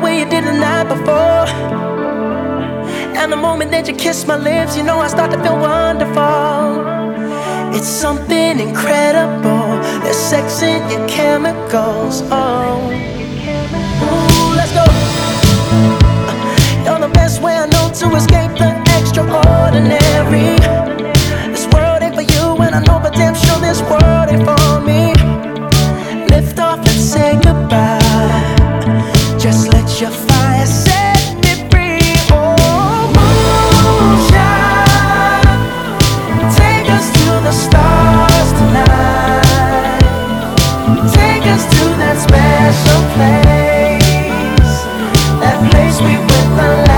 way you did the night before. And the moment that you kiss my lips, you know I start to feel wonderful. It's something incredible. There's sex in your chemicals. Oh, Ooh, let's go. You're the best way I know to escape the place. That place we went the last